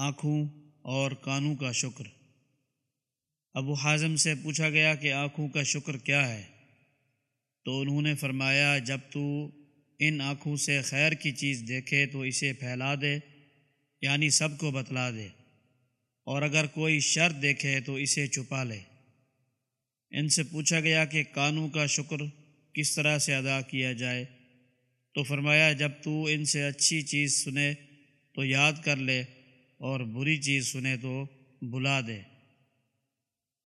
آنکھوں اور کانوں کا شکر۔ ابو حازم سے پوچھا گیا کہ آنکھوں کا شکر کیا ہے؟ تو انہوں نے فرمایا، جب تو ان آنکھوں سے خیر کی چیز دیکھے تو اسے پھیلا دے یعنی سب کو بتلا دے۔ اور اگر کوئی شر دیکھے تو اسے چھپا لے۔ ان سے پوچھا گیا کہ کانوں کا شکر کس طرح سے ادا کیا جائے؟ تو فرمایا، جب تو ان سے اچھی چیز سنے تو یاد کر لے۔ اور بری چیز سنے تو بلا دے۔